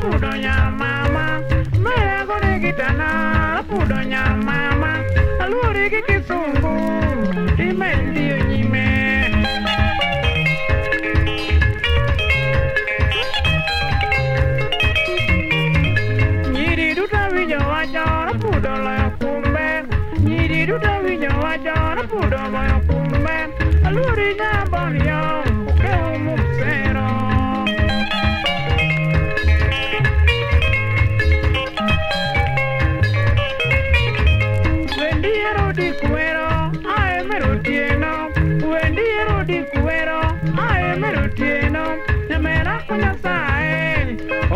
pudonya mama. Maya gone gitana, pudonya mama. Aluori gi kisungu, imendiyo nyime. Nyiri duto winjo wacho, pudo loyo kumbe. Nyiri duto winjo wacho, pudo loyo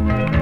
Otieno nyar